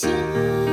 今